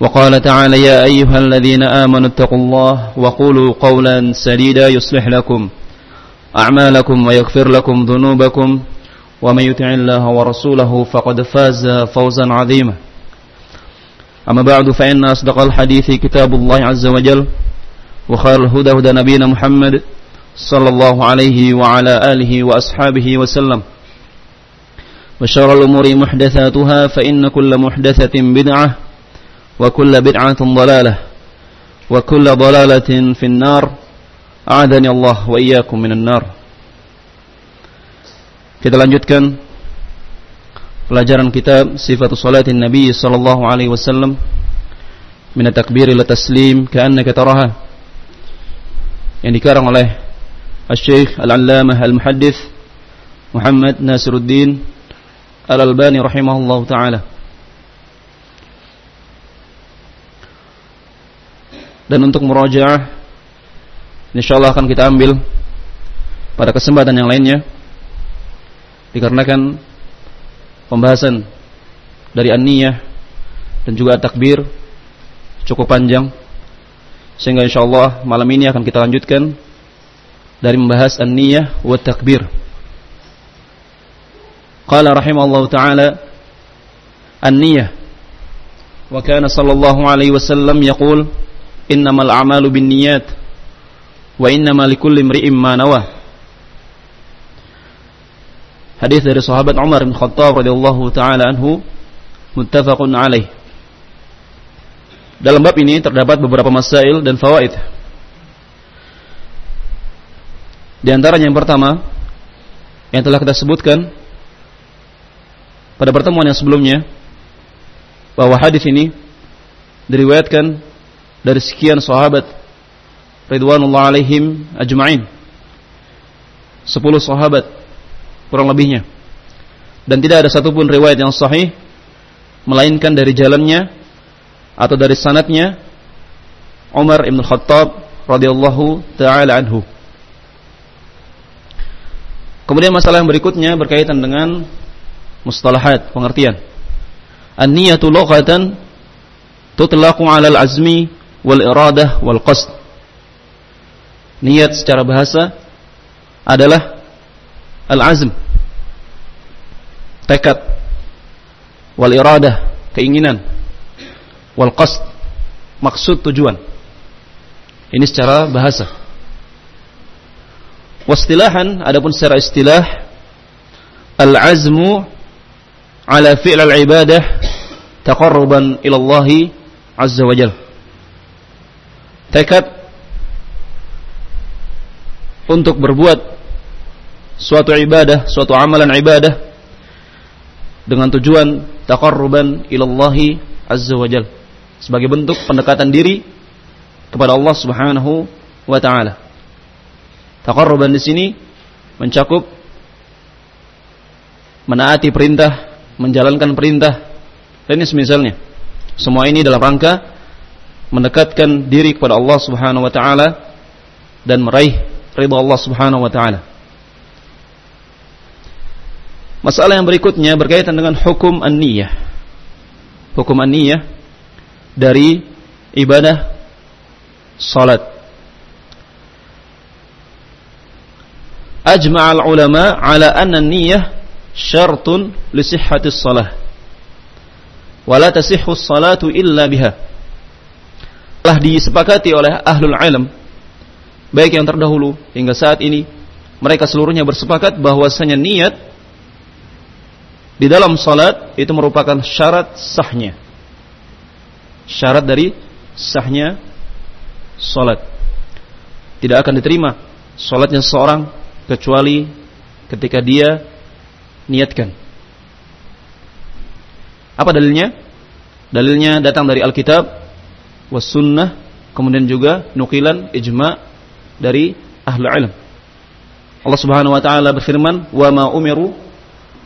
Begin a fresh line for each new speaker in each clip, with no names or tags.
وقال تعالى يا أيها الذين آمنوا اتقوا الله وقولوا قولا سديدا يصلح لكم أعمالكم ويغفر لكم ذنوبكم ومن يطع الله ورسوله فقد فاز فوزا عظيما. أما بعد فإن أصدق الحديث كتاب الله عز وجل وخير الهدى هدى نبينا محمد صلى الله عليه وعلى آله وأصحابه وسلم. وشر الأمور محدثاتها فإن كل محدثة بدعة وكل بدعة ضلالة وكل ضلالة في النار أعاذني الله وإياكم من النار Kita lanjutkan pelajaran kitab Sifatul Salatin Nabi sallallahu alaihi wasallam min at-takbir ila taslim ka'annaka taraha yang dikarang oleh Al-Syekh Al-Allamah Al-Muhaddits Muhammad Nasiruddin Al-Albani rahimahullahu taala dan untuk murojaah insyaallah akan kita ambil pada kesempatan yang lainnya. Dikarenakan pembahasan dari an-niyah dan juga takbir cukup panjang. Sehingga insyaallah malam ini akan kita lanjutkan dari membahas an-niyah wa takbir qala rahimallahu taala an-niyah. Wa kana sallallahu alaihi wasallam yaqul innamal a'malu binniyat wa innama likulli imri'in ma Hadis dari sahabat Umar bin Khattab radhiyallahu taala anhu muttafaqun alaih. Dalam bab ini terdapat beberapa masail dan fawaid. Di antaranya yang pertama yang telah kita sebutkan pada pertemuan yang sebelumnya bahwa hadis ini diriwayatkan dari sekian sahabat ridwanullah alaihim ajma'in. Sepuluh sahabat kurang lebihnya. Dan tidak ada satupun riwayat yang sahih melainkan dari jalannya atau dari sanatnya Umar ibn Khattab radhiyallahu taala anhu. Kemudian masalah yang berikutnya berkaitan dengan mustalahat, pengertian. An-niyatu lughatan tutlaqu 'ala al-azmi wal iradah wal qasd. Niat secara bahasa adalah al-azm. Tekad. Wal iradah, keinginan. Wal qasd, maksud tujuan. Ini secara bahasa. Wastilahan adapun secara istilah al-azmu ala fi'l al-ibadah taqarruban ila Allah azza wajalla tekad untuk berbuat suatu ibadah, suatu amalan ibadah dengan tujuan taqarruban ilallahi azza wajal sebagai bentuk pendekatan diri kepada Allah Subhanahu wa taala. Taqarruban di sini mencakup menaati perintah, menjalankan perintah dan ini semisalnya. Semua ini dalam rangka mendekatkan diri kepada Allah Subhanahu wa taala dan meraih ridha Allah Subhanahu wa taala. Masalah yang berikutnya berkaitan dengan hukum an-niyah. Hukum an-niyah dari ibadah salat. Ajma' al-ulama ala anna an-niyah syartun li sihhati as-salah. Wa la tasihhu as-salatu illa biha. Telah disepakati oleh ahlul ilm baik yang terdahulu hingga saat ini mereka seluruhnya bersepakat bahwasanya niat di dalam salat itu merupakan syarat sahnya. Syarat dari sahnya salat. Tidak akan diterima salatnya seorang kecuali ketika dia niatkan. Apa dalilnya? Dalilnya datang dari Alkitab was sunnah kemudian juga nukilan ijma dari ahli ilm. Allah Subhanahu wa taala berfirman, "Wa ma umiru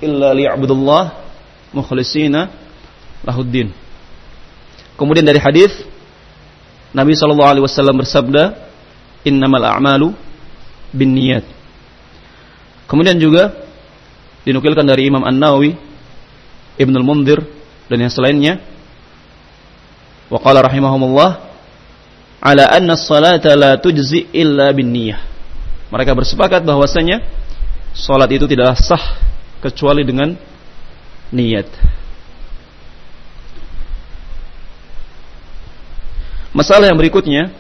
illa liya'budullah mukhlishina lahuddin." Kemudian dari hadis Nabi sallallahu alaihi wasallam bersabda, "Innamal a'malu binniyat." Kemudian juga dinukilkan dari Imam An-Nawawi, Ibnu Al-Munzir dan yang selainnya Wa rahimahumullah ala anna salata la tujzi illa bin niyah. Mereka bersepakat bahwasanya salat itu tidak sah kecuali dengan niat. Masalah yang berikutnya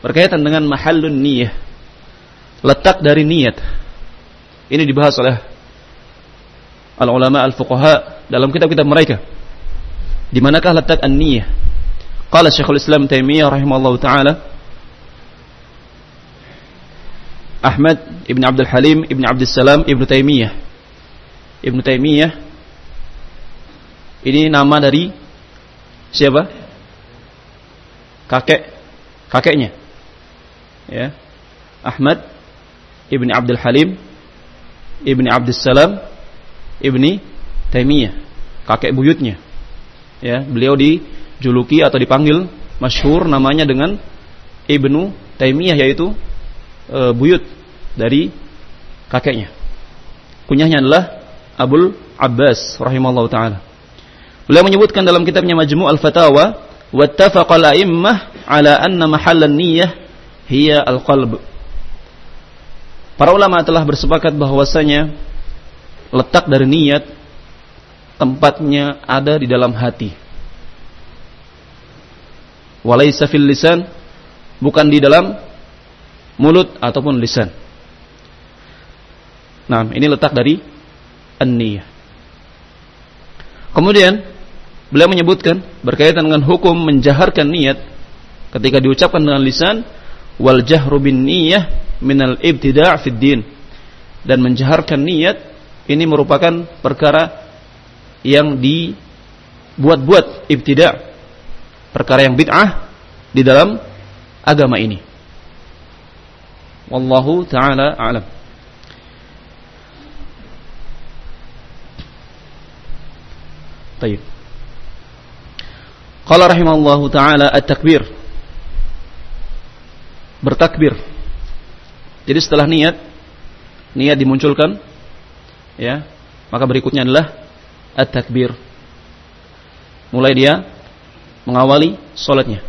berkaitan dengan mahallun niyah. Letak dari niat. Ini dibahas oleh al-ulama al-fuqaha dalam kitab-kitab mereka. Di manakah letak an-niyah? Qala Syekhul Islam Taimiyah rahimahullah taala Ahmad Ibn Abdul Halim Ibn Abdul Salam Ibn Taimiyah Ibn Taimiyah ini nama dari siapa? Kakek kakeknya. Ya. Ahmad Ibn Abdul Halim Ibn Abdul Salam Ibn Taimiyah, kakek buyutnya ya beliau dijuluki atau dipanggil masyhur namanya dengan Ibnu Taimiyah yaitu e, buyut dari kakeknya. Kunyahnya adalah Abul Abbas rahimahullah taala. Beliau menyebutkan dalam kitabnya Majmu' al-Fatawa wattafaqa al-a'immah ala anna mahallan niyyah hiya al-qalb. Para ulama telah bersepakat bahwasanya letak dari niat tempatnya ada di dalam hati. Walaysa fil lisan bukan di dalam mulut ataupun lisan. Nah, ini letak dari an-niyah. Kemudian beliau menyebutkan berkaitan dengan hukum menjaharkan niat ketika diucapkan dengan lisan wal jahru bin niyah minal ibtida' fid dan menjaharkan niat ini merupakan perkara yang dibuat-buat ibtida perkara yang bid'ah di dalam agama ini. Wallahu taala alam. Baik. Qala rahimallahu taala at-takbir. Bertakbir. Jadi setelah niat niat dimunculkan ya, maka berikutnya adalah at-takbir. Mulai dia mengawali salatnya.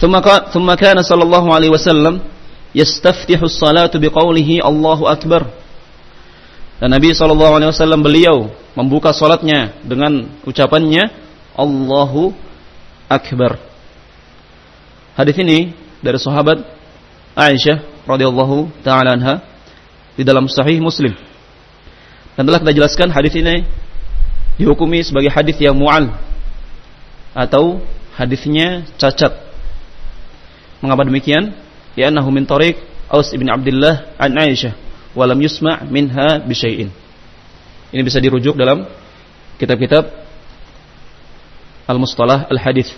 ثم كان صلى الله عليه وسلم يستفتح الصلاة بقوله الله أكبر dan Nabi Shallallahu Alaihi Wasallam beliau membuka salatnya dengan ucapannya Allahu Akbar. Hadis ini dari sahabat Aisyah radhiyallahu taala anha di dalam Sahih Muslim. Dan telah kita jelaskan hadis ini dihukumi sebagai hadis yang mu'al atau hadisnya cacat. Mengapa demikian? Ya annahu min tariq Aus ibn Abdullah an Aisyah wa lam yusma' minha bi. Ini bisa dirujuk dalam kitab-kitab Al-Mustalah Al-Hadis.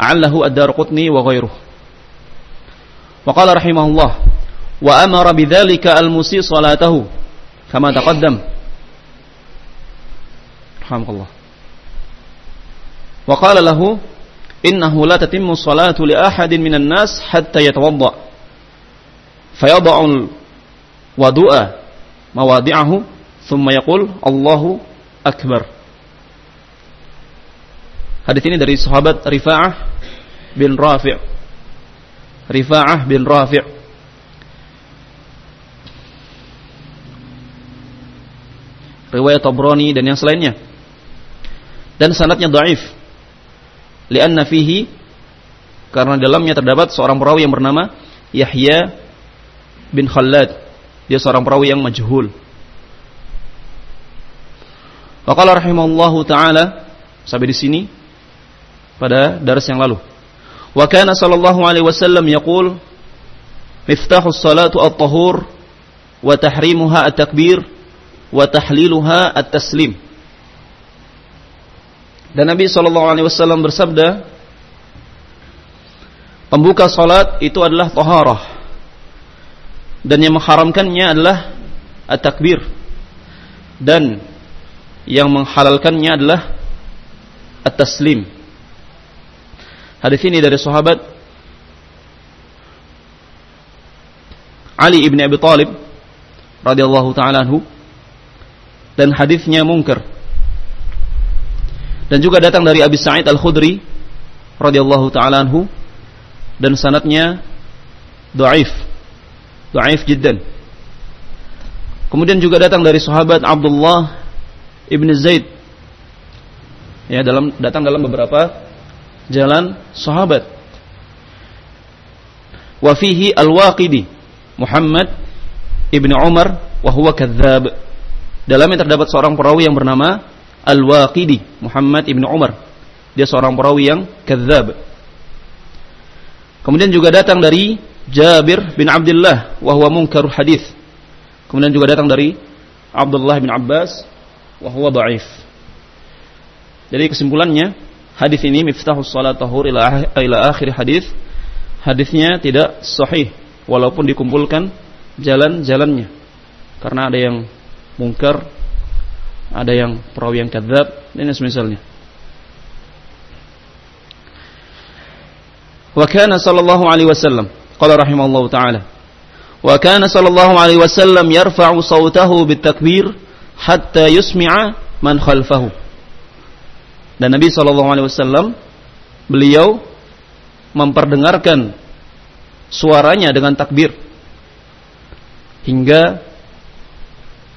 A'allahu ad-Darqutni wa ghairuh. Wa qala rahimahullah wa amara bidzalika al-musi salatahu kama taqaddam rahmatullah wa qala lahu innahu la tatimmu salatu li ahadin minan nas hatta yatawadda fayada'u wadu'a mawadi'ahu thumma yaqul Allahu akbar Hadis ini dari sahabat Rifa'ah bin Rafi' Rifa'ah bin Rafi' riwayat Tabrani dan yang selainnya. Dan sanatnya dhaif. Lianna fihi karena dalamnya terdapat seorang perawi yang bernama Yahya bin Khalad. Dia seorang perawi yang majhul. Waqala rahimahullahu taala sampai di sini pada daras yang lalu. Wa kana sallallahu alaihi wasallam yaqul miftahus salatu at-tahur wa tahrimuha at-takbir wa tahliluha at-taslim. Dan Nabi sallallahu alaihi wasallam bersabda, pembuka salat itu adalah taharah. Dan yang mengharamkannya adalah at-takbir. Dan yang menghalalkannya adalah at-taslim. Hadis ini dari sahabat Ali ibn Abi Talib radhiyallahu taala anhu dan hadisnya mungkar. Dan juga datang dari Abi Sa'id Al-Khudri radhiyallahu taala anhu dan sanatnya dhaif. Dhaif jiddan. Kemudian juga datang dari sahabat Abdullah ibn Zaid. Ya, dalam datang dalam beberapa jalan sahabat. Wa fihi Al-Waqidi Muhammad ibn Umar wa huwa Dalamnya terdapat seorang perawi yang bernama Al-Waqidi, Muhammad ibn Umar. Dia seorang perawi yang kadzab. Kemudian juga datang dari Jabir bin Abdullah wa huwa munkar hadis. Kemudian juga datang dari Abdullah bin Abbas wa huwa dhaif. Jadi kesimpulannya hadis ini miftahus salat tahur ila, ila akhir hadis hadisnya tidak sahih walaupun dikumpulkan jalan-jalannya. Karena ada yang mungkar, ada yang perawi yang kadzab dan semisalnya. Wa kana sallallahu alaihi wasallam qala rahimallahu taala wa kana sallallahu alaihi wasallam yarfa'u sautahu bitakbir hatta yusmi'a man khalfahu. Dan Nabi sallallahu alaihi wasallam beliau memperdengarkan suaranya dengan takbir hingga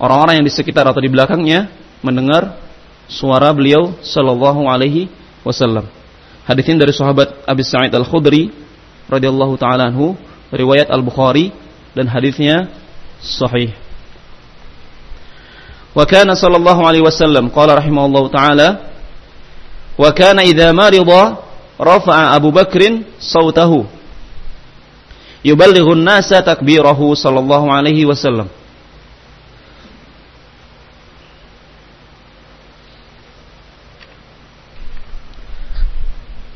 orang-orang yang di sekitar atau di belakangnya mendengar suara beliau sallallahu alaihi wasallam. Hadis ini dari sahabat Abi Sa'id Al-Khudri radhiyallahu taala anhu, riwayat Al-Bukhari dan hadisnya sahih. Wa kana sallallahu alaihi wasallam qala rahimahullahu taala wa kana idza marida rafa'a Abu Bakrin sautahu yuballighu an-nasa takbirahu sallallahu alaihi wasallam.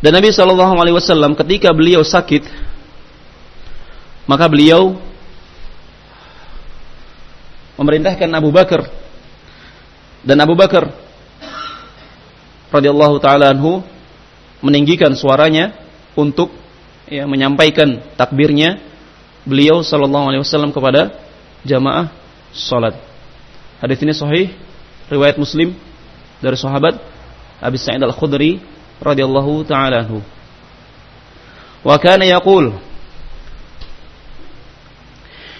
Dan Nabi Shallallahu Alaihi Wasallam ketika beliau sakit, maka beliau memerintahkan Abu Bakar dan Abu Bakar radhiyallahu taala anhu meninggikan suaranya untuk ya, menyampaikan takbirnya beliau sallallahu alaihi wasallam kepada jamaah salat. Hadis ini sahih riwayat Muslim dari sahabat Abi Sa'id Al-Khudri radhiyallahu taala anhu. Wa kana yaqul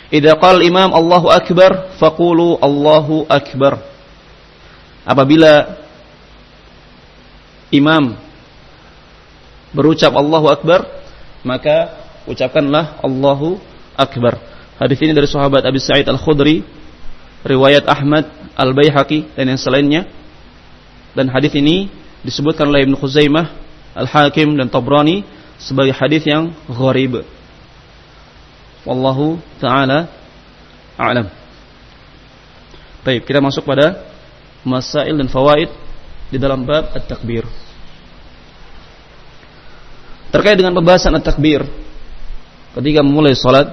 Idza qala imam Allahu akbar faqulu Allahu akbar. Apabila imam berucap Allahu akbar, maka ucapkanlah Allahu akbar. Hadis ini dari sahabat Abi Sa'id Al-Khudri, riwayat Ahmad Al-Baihaqi dan yang selainnya. Dan hadis ini disebutkan oleh Ibnu Khuzaimah, Al-Hakim dan Tabrani sebagai hadis yang gharib. Wallahu taala a'lam. Baik, kita masuk pada masail dan fawaid di dalam bab at-takbir. Terkait dengan pembahasan at-takbir ketika memulai salat,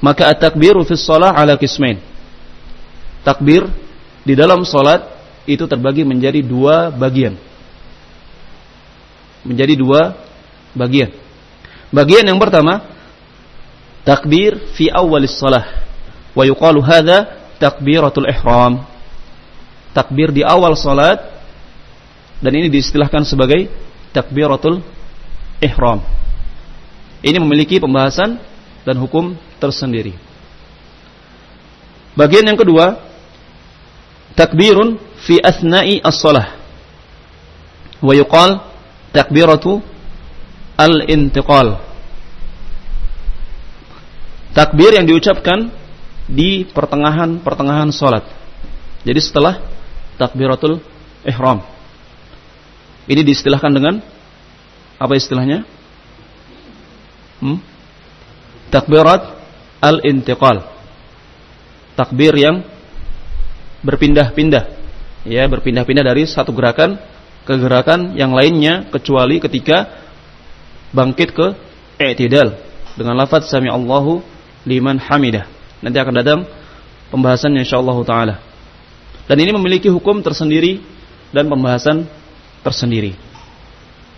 maka at-takbiru fi shalah ala kismain. Takbir di dalam salat itu terbagi menjadi dua bagian. Menjadi dua bagian. Bagian yang pertama takbir fi awalis salah wa yuqalu hadha takbiratul ihram. Takbir di awal salat dan ini diistilahkan sebagai takbiratul ihram. Ini memiliki pembahasan dan hukum tersendiri. Bagian yang kedua takbirun fi asna'i as-salah wa yuqal takbiratu al-intiqal. Takbir yang diucapkan di pertengahan-pertengahan salat. Jadi setelah takbiratul ihram. Ini diistilahkan dengan apa istilahnya? Hmm? Takbirat al-intiqal. Takbir yang berpindah-pindah. Ya, berpindah-pindah dari satu gerakan ke gerakan yang lainnya kecuali ketika bangkit ke i'tidal dengan lafaz sami Allahu liman hamidah. Nanti akan datang pembahasannya insyaallah taala. Dan ini memiliki hukum tersendiri dan pembahasan tersendiri.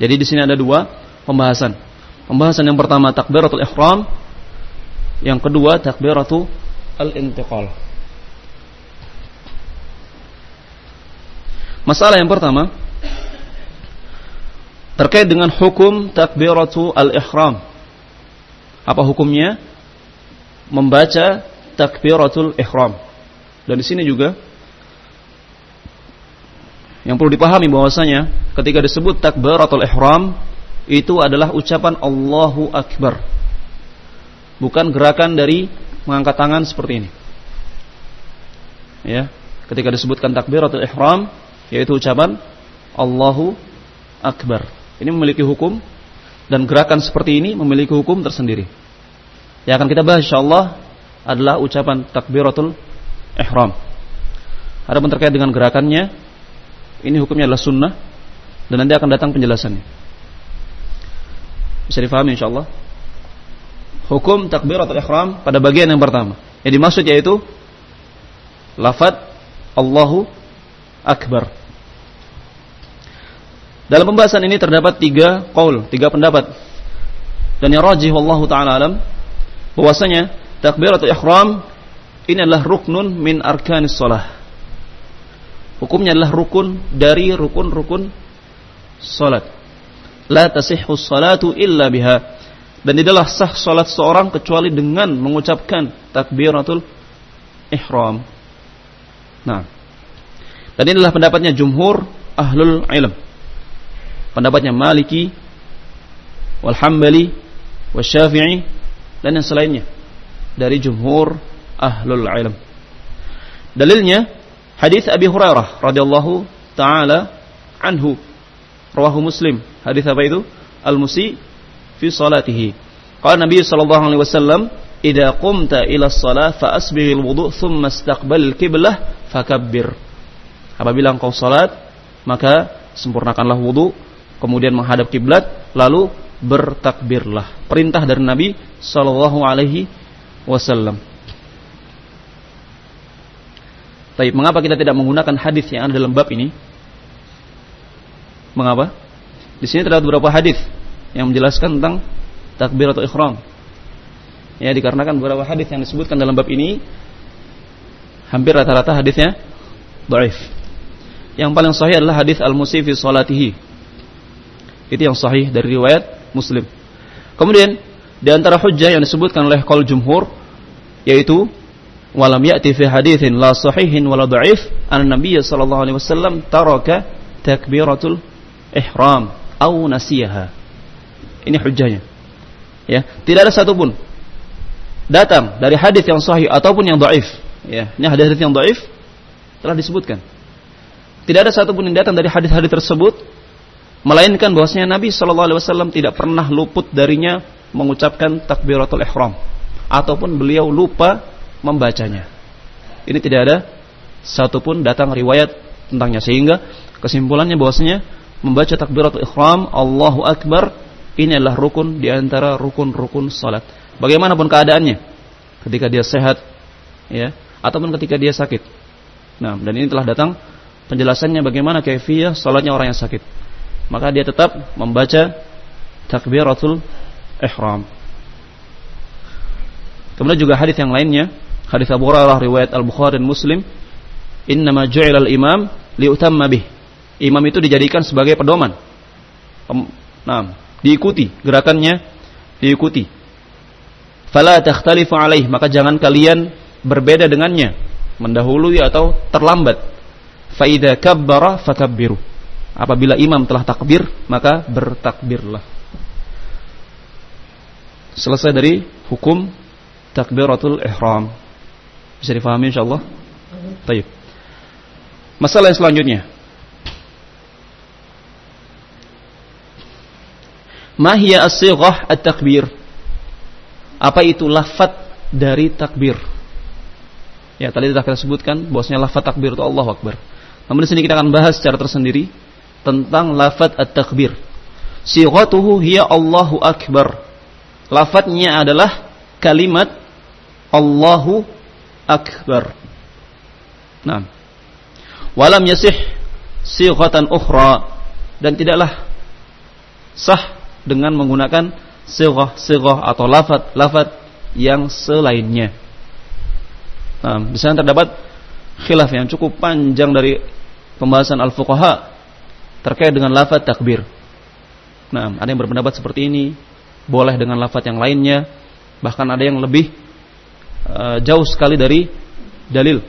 Jadi di sini ada dua pembahasan. Pembahasan yang pertama takbiratul ihram, yang kedua takbiratul al-intiqal. Masalah yang pertama terkait dengan hukum takbiratu al-ihram. Apa hukumnya? Membaca takbiratul ihram. Dan di sini juga yang perlu dipahami bahwasanya ketika disebut takbiratul ihram itu adalah ucapan Allahu akbar. Bukan gerakan dari mengangkat tangan seperti ini. Ya, ketika disebutkan takbiratul ihram yaitu ucapan Allahu akbar. Ini memiliki hukum dan gerakan seperti ini memiliki hukum tersendiri. Yang akan kita bahas insyaallah adalah ucapan takbiratul ihram. Ada terkait dengan gerakannya, ini hukumnya adalah sunnah dan nanti akan datang penjelasannya. Bisa difahami insyaallah. Hukum takbiratul ihram pada bagian yang pertama. Yang dimaksud yaitu lafaz Allahu akbar. Dalam pembahasan ini terdapat tiga qaul, tiga pendapat. Dan yang rajih wallahu taala alam bahwasanya takbiratul ihram ini adalah ruknun min arkanis shalah. Hukumnya adalah rukun dari rukun-rukun salat. La tasihhu salatu illa biha. Dan tidaklah sah salat seorang kecuali dengan mengucapkan takbiratul ihram. Nah. Dan inilah pendapatnya jumhur ahlul ilm pendapatnya Maliki, wal Hambali, wal Syafi'i dan yang selainnya dari jumhur ahlul ilm. Dalilnya hadis Abi Hurairah radhiyallahu taala anhu rawahu Muslim. Hadis apa itu? Al-musi fi salatihi. Qala Nabi sallallahu alaihi wasallam, "Idza qumta ila shalah fa asbighil wudu' thumma istaqbal qiblah fakabbir." Apabila engkau salat, maka sempurnakanlah wudu kemudian menghadap kiblat, lalu bertakbirlah. Perintah dari Nabi Shallallahu Alaihi Wasallam. Tapi mengapa kita tidak menggunakan hadis yang ada dalam bab ini? Mengapa? Di sini terdapat beberapa hadis yang menjelaskan tentang takbir atau ikhram. Ya, dikarenakan beberapa hadis yang disebutkan dalam bab ini hampir rata-rata hadisnya dhaif. Yang paling sahih adalah hadis al-musi fi salatihi itu yang sahih dari riwayat Muslim. Kemudian di antara hujjah yang disebutkan oleh qaul jumhur yaitu walam ya'ti fi haditsin la sahihin wala dha'if an Nabi sallallahu alaihi wasallam taraka takbiratul ihram au nasiyaha. Ini hujjahnya. Ya, tidak ada satupun datang dari hadis yang sahih ataupun yang dhaif. Ya, ini hadis-hadis yang dhaif telah disebutkan. Tidak ada satupun yang datang dari hadis-hadis tersebut melainkan bahwasanya Nabi Shallallahu Alaihi Wasallam tidak pernah luput darinya mengucapkan takbiratul ihram ataupun beliau lupa membacanya. Ini tidak ada satupun datang riwayat tentangnya sehingga kesimpulannya bahwasanya membaca takbiratul ihram Allahu Akbar ini adalah rukun di antara rukun-rukun salat. Bagaimanapun keadaannya, ketika dia sehat, ya, ataupun ketika dia sakit. Nah, dan ini telah datang penjelasannya bagaimana kaifiah salatnya orang yang sakit maka dia tetap membaca takbiratul ihram. Kemudian juga hadis yang lainnya, hadis Abu Hurairah riwayat Al-Bukhari dan Muslim, "Innama ju'ila al-imam liutamma bih." Imam itu dijadikan sebagai pedoman. Nah, diikuti gerakannya, diikuti. Fala takhtalifu alaih, maka jangan kalian berbeda dengannya, mendahului atau terlambat. Fa idza kabbara fakabbiru Apabila imam telah takbir, maka bertakbirlah. Selesai dari hukum takbiratul ihram. Bisa difahami insyaallah? Baik. Masalah yang selanjutnya. Mahia as-sighah at-takbir? Apa itu lafaz dari takbir? Ya, tadi sudah kita sebutkan bahwasanya lafaz takbir itu Allahu Akbar. Namun di sini kita akan bahas secara tersendiri tentang lafaz at-takbir. Sighatuhu hiya Allahu Akbar. Lafadznya adalah kalimat Allahu Akbar. Nah. Walam yasih sighatan ukhra dan tidaklah sah dengan menggunakan sighah-sighah atau lafaz-lafaz yang selainnya. Nah, di sana terdapat khilaf yang cukup panjang dari pembahasan al-fuqaha terkait dengan lafaz takbir. Nah, ada yang berpendapat seperti ini, boleh dengan lafaz yang lainnya, bahkan ada yang lebih uh, jauh sekali dari dalil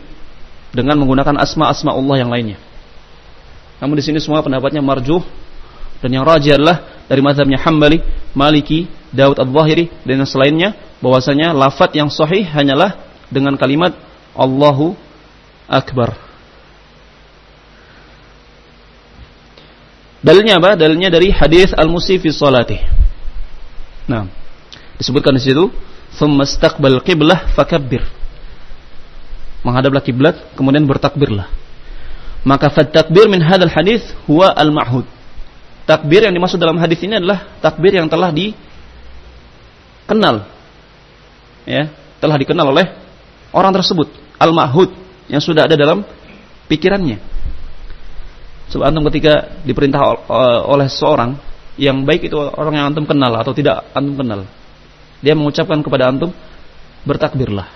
dengan menggunakan asma-asma Allah yang lainnya. Namun di sini semua pendapatnya marjuh dan yang rajih adalah dari mazhabnya Hambali, Maliki, Daud Al-Zahiri dan yang selainnya bahwasanya lafaz yang sahih hanyalah dengan kalimat Allahu Akbar. Dalilnya apa? Dalilnya dari hadis Al-Musi fi salati. Nah, disebutkan di situ, "Tsumma istaqbal qiblah fakabbir." Menghadaplah kiblat, kemudian bertakbirlah. Maka fat takbir min hadal hadis huwa al-ma'hud. Takbir yang dimaksud dalam hadis ini adalah takbir yang telah dikenal. Ya, telah dikenal oleh orang tersebut, al-ma'hud yang sudah ada dalam pikirannya. Sebab antum ketika diperintah oleh seorang yang baik itu orang yang antum kenal atau tidak antum kenal. Dia mengucapkan kepada antum bertakbirlah.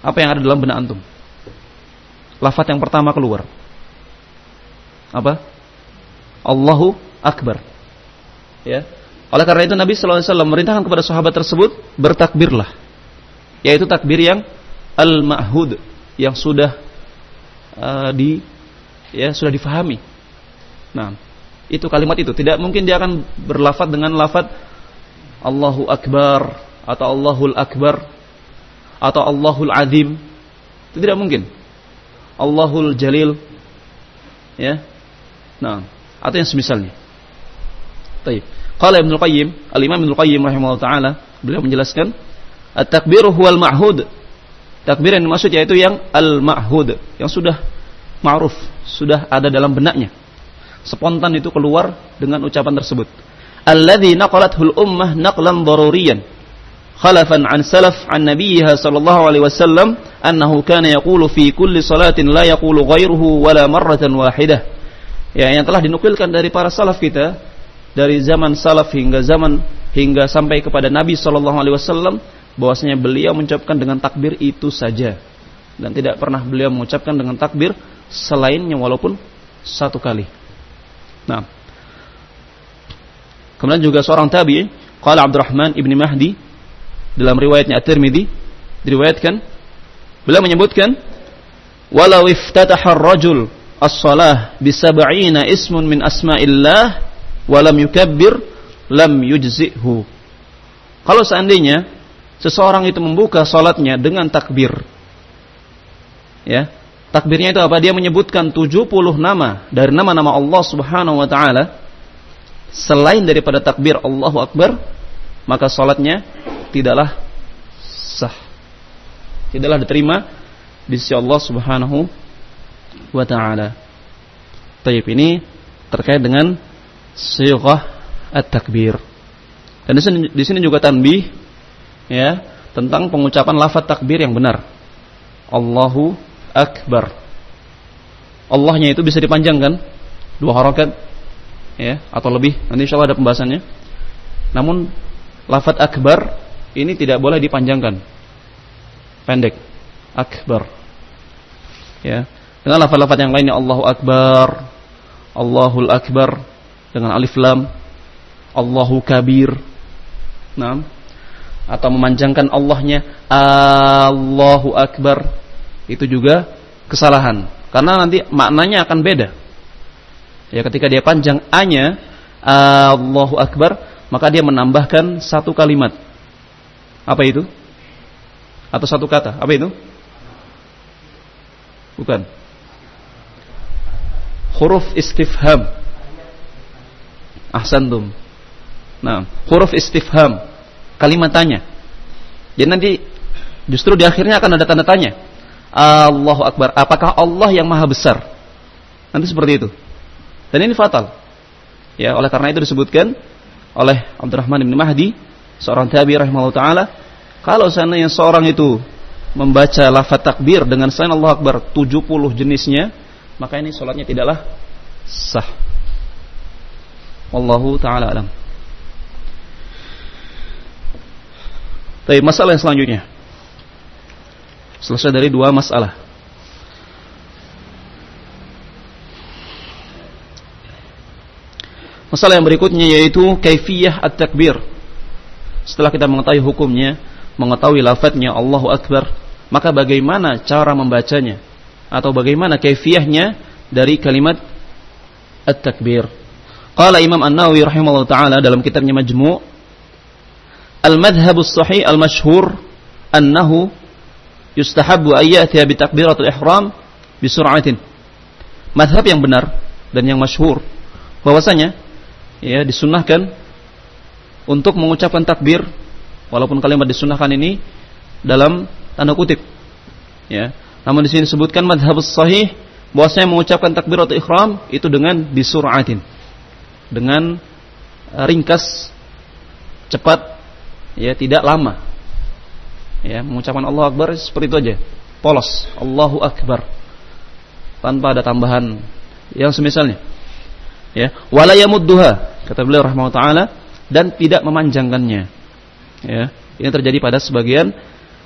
Apa yang ada dalam benak antum? Lafaz yang pertama keluar. Apa? Allahu Akbar. Ya. Oleh karena itu Nabi SAW memerintahkan kepada sahabat tersebut bertakbirlah. Yaitu takbir yang al-ma'hud yang sudah uh, di ya sudah difahami. Nah, itu kalimat itu tidak mungkin dia akan berlafaz dengan lafaz Allahu Akbar atau Allahul Akbar atau Allahul Azim. Itu tidak mungkin. Allahul Jalil ya. Nah, atau yang semisalnya. Baik. Qala Ibnu Qayyim, Al-Imam Ibnu Qayyim rahimahullah taala, beliau menjelaskan, at-takbiru huwal ma'hud Takbir yang dimaksud yaitu yang al-ma'hud, yang sudah ma'ruf, sudah ada dalam benaknya. Spontan itu keluar dengan ucapan tersebut. Alladzi naqalathul ummah naqlan daruriyan. Khalafan an salaf an nabiyha sallallahu alaihi wasallam annahu kana yaqulu fi kulli salatin la yaqulu ghairuhu wala marratan wahidah. Ya, yang telah dinukilkan dari para salaf kita dari zaman salaf hingga zaman hingga sampai kepada Nabi sallallahu alaihi wasallam bahwasanya beliau mengucapkan dengan takbir itu saja dan tidak pernah beliau mengucapkan dengan takbir selainnya walaupun satu kali. Nah, kemudian juga seorang tabi, qala Abdurrahman ibni Mahdi dalam riwayatnya At-Tirmidzi diriwayatkan beliau menyebutkan walau iftataha ar-rajul as-salah bi sab'ina ismun min asma'illah wa lam yukabbir lam yujzihu. Kalau seandainya seseorang itu membuka salatnya dengan takbir. Ya. Takbirnya itu apa? Dia menyebutkan 70 nama dari nama-nama Allah Subhanahu wa taala selain daripada takbir Allahu Akbar, maka salatnya tidaklah sah. Tidaklah diterima di sisi Allah Subhanahu wa taala. Tayyib ini terkait dengan sighah at-takbir. Dan di sini, di sini juga tanbih ya tentang pengucapan lafaz takbir yang benar. Allahu Akbar. Allahnya itu bisa dipanjangkan dua harokat ya atau lebih. Nanti insya Allah ada pembahasannya. Namun lafaz akbar ini tidak boleh dipanjangkan. Pendek. Akbar. Ya. Dengan lafaz-lafaz yang lainnya Allahu Akbar, Allahul Akbar dengan alif lam, Allahu Kabir. Nah, atau memanjangkan Allahnya Allahu Akbar itu juga kesalahan karena nanti maknanya akan beda Ya ketika dia panjang A-nya Allahu Akbar, maka dia menambahkan satu kalimat. Apa itu? Atau satu kata. Apa itu? Bukan. Huruf istifham. Ahsantum. Nah, huruf istifham. Kalimat tanya. Jadi nanti justru di akhirnya akan ada tanda tanya. Allahu Akbar. Apakah Allah yang maha besar? Nanti seperti itu. Dan ini fatal. Ya, oleh karena itu disebutkan oleh Abdurrahman bin Mahdi, seorang tabi rahimahullah taala, kalau seandainya seorang itu membaca lafaz takbir dengan selain Allah Akbar 70 jenisnya, maka ini sholatnya tidaklah sah. Wallahu taala alam. Tapi masalah yang selanjutnya. Selesai dari dua masalah. Masalah yang berikutnya yaitu kaifiyah at-takbir. Setelah kita mengetahui hukumnya, mengetahui lafadznya Allahu Akbar, maka bagaimana cara membacanya atau bagaimana kaifiyahnya dari kalimat at-takbir. Qala Imam An-Nawawi rahimahullah taala dalam kitabnya Majmu' Al-madhhabus sahih al-mashhur annahu yustahabbu ayyati bi takbiratul ihram bi sur'atin. Madhab yang benar dan yang masyhur. Bahwasanya ya disunahkan untuk mengucapkan takbir walaupun kalimat disunahkan ini dalam tanda kutip. Ya namun di sini disebutkan madhab sahih bahwasanya mengucapkan takbir atau ihram itu dengan disuratin dengan ringkas cepat ya tidak lama ya mengucapkan Allah Akbar seperti itu aja polos Allahu Akbar tanpa ada tambahan yang semisalnya ya wala yamudduha Kata beliau rahimahullah taala dan tidak memanjangkannya. Ya, ini terjadi pada sebagian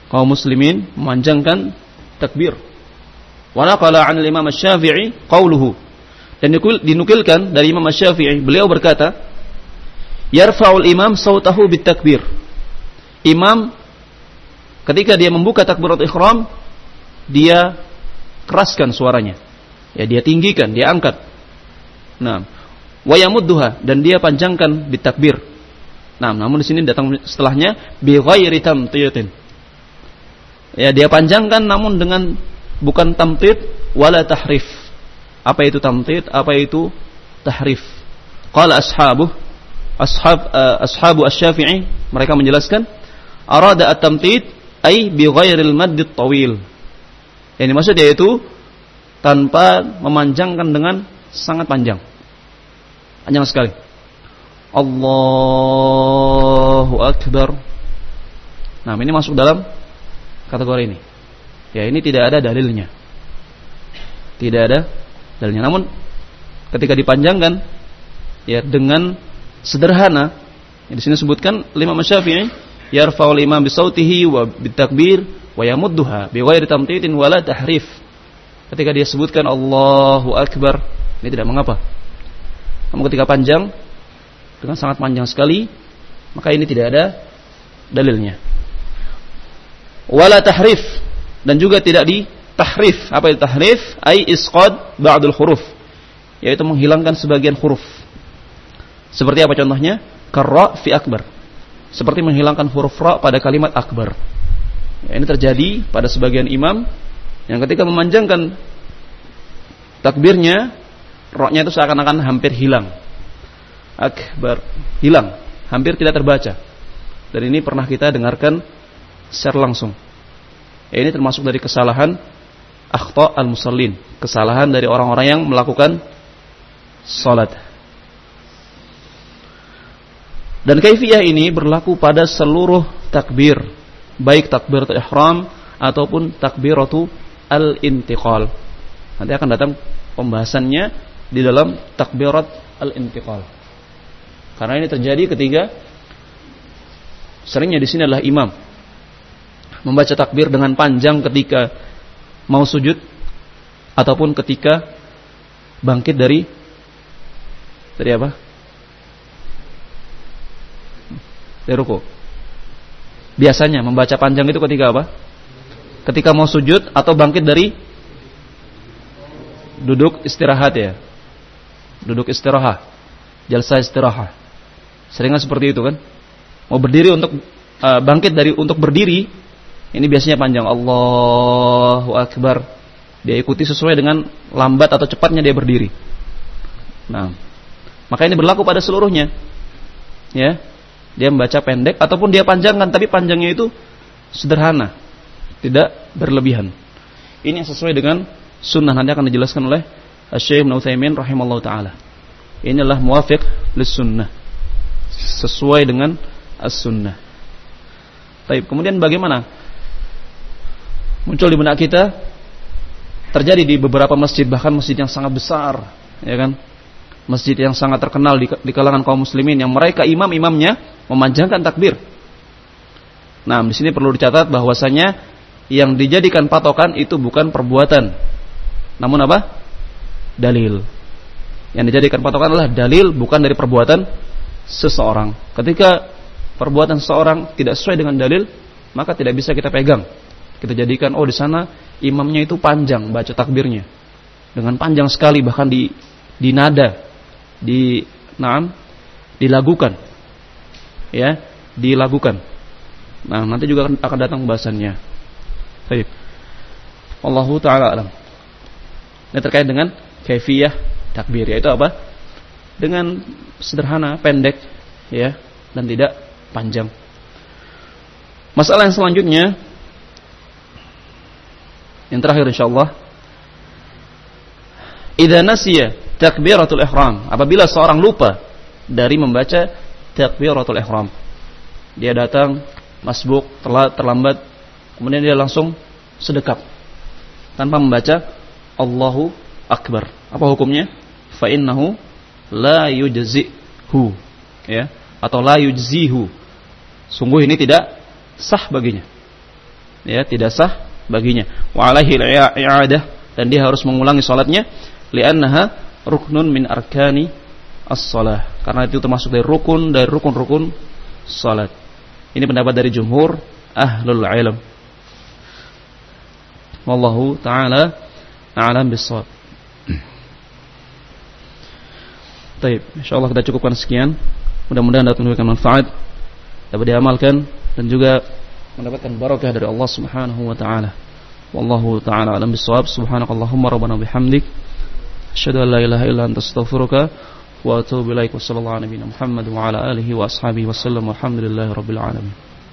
kaum muslimin memanjangkan takbir. Wa naqala 'an Imam Asy-Syafi'i qauluhu. Dan dinukilkan dari Imam Asy-Syafi'i, beliau berkata, "Yarfa'ul imam sautahu bit takbir." Imam ketika dia membuka takbiratul ihram, dia keraskan suaranya. Ya, dia tinggikan, dia angkat. Nah, wayamudduha dan dia panjangkan bitakbir. Nah, namun di sini datang setelahnya bi ghairi tamtiyatin. Ya, dia panjangkan namun dengan bukan tamtid wala tahrif. Apa itu tamtid? Apa itu tahrif? Qala ashabu ashab ashabu asy-Syafi'i mereka menjelaskan arada at-tamtid ay bi ghairil madd tawil. Yang dimaksud yaitu tanpa memanjangkan dengan sangat panjang. Panjang sekali. Allahu Akbar. Nah, ini masuk dalam kategori ini. Ya, ini tidak ada dalilnya. Tidak ada dalilnya. Namun ketika dipanjangkan ya dengan sederhana, ya, di sini sebutkan lima masyafi'i yarfa'ul imam bisautihi wa bitakbir wa yamudduha bi ghairi tamtitin wala tahrif. Ketika dia sebutkan Allahu Akbar, ini tidak mengapa. Namun ketika panjang dengan sangat panjang sekali, maka ini tidak ada dalilnya. Wala tahrif dan juga tidak di tahrif. Apa itu tahrif? Ai isqad ba'dul huruf. Yaitu menghilangkan sebagian huruf. Seperti apa contohnya? Karra fi akbar. Seperti menghilangkan huruf ra pada kalimat akbar. Ya, ini terjadi pada sebagian imam yang ketika memanjangkan takbirnya roknya itu seakan-akan hampir hilang. Akbar, hilang, hampir tidak terbaca. Dan ini pernah kita dengarkan secara langsung. Ya, ini termasuk dari kesalahan akhta al-musallin, kesalahan dari orang-orang yang melakukan salat. Dan kaifiyah ini berlaku pada seluruh takbir, baik takbir ihram ataupun takbiratu al-intiqal. Nanti akan datang pembahasannya di dalam takbirat al-intiqal. Karena ini terjadi ketika seringnya di sini adalah imam membaca takbir dengan panjang ketika mau sujud ataupun ketika bangkit dari dari apa? Dari ruku. Biasanya membaca panjang itu ketika apa? Ketika mau sujud atau bangkit dari duduk istirahat ya. duduk istirahat, jalsa istirahat. Seringnya seperti itu kan? Mau berdiri untuk uh, bangkit dari untuk berdiri, ini biasanya panjang Allahu Akbar. Dia ikuti sesuai dengan lambat atau cepatnya dia berdiri. Nah, maka ini berlaku pada seluruhnya. Ya, dia membaca pendek ataupun dia panjangkan, tapi panjangnya itu sederhana, tidak berlebihan. Ini yang sesuai dengan sunnah nanti akan dijelaskan oleh Syekh Ibnu Utsaimin rahimallahu taala. Inilah muwafiq lis sunnah. Sesuai dengan as-sunnah. Baik, kemudian bagaimana? Muncul di benak kita terjadi di beberapa masjid bahkan masjid yang sangat besar, ya kan? Masjid yang sangat terkenal di, di kalangan kaum muslimin yang mereka imam-imamnya memanjangkan takbir. Nah, di sini perlu dicatat bahwasanya yang dijadikan patokan itu bukan perbuatan. Namun apa? dalil. Yang dijadikan patokan adalah dalil bukan dari perbuatan seseorang. Ketika perbuatan seseorang tidak sesuai dengan dalil, maka tidak bisa kita pegang. Kita jadikan oh di sana imamnya itu panjang baca takbirnya. Dengan panjang sekali bahkan di di nada, di naam dilagukan. Ya, dilagukan. Nah, nanti juga akan datang bahasannya. Baik. Allahu taala alam. Ini terkait dengan kaifiyah takbir yaitu apa? Dengan sederhana, pendek ya dan tidak panjang. Masalah yang selanjutnya yang terakhir insyaallah Idza nasiya takbiratul ihram, apabila seorang lupa dari membaca takbiratul ihram. Dia datang masbuk, telat, terlambat, kemudian dia langsung sedekap tanpa membaca Allahu akbar. Apa hukumnya? Fa innahu la yujzihu ya atau la yujzihu. Sungguh ini tidak sah baginya. Ya, tidak sah baginya. Wa alaihi i'adah dan dia harus mengulangi salatnya li'annaha ruknun min arkani as-salah. Karena itu termasuk dari rukun dari rukun-rukun salat. Ini pendapat dari jumhur ahlul ilm. Wallahu taala a'lam bissawab. Taib, insyaallah kita cukupkan sekian. Mudah-mudahan dapat memberikan manfaat, dapat diamalkan dan juga mendapatkan barakah dari Allah Subhanahu wa taala. Wallahu taala alam bisawab. Subhanakallahumma rabbana bihamdik asyhadu an la ilaha illa anta astaghfiruka wa atubu ilaik. Wassallallahu ala nabiyina Muhammad wa ala alihi wa ashabihi wasallam. Walhamdulillahirabbil alamin.